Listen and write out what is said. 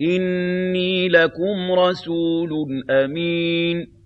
إِنِّي لَكُمْ رَسُولٌ أَمِينٌ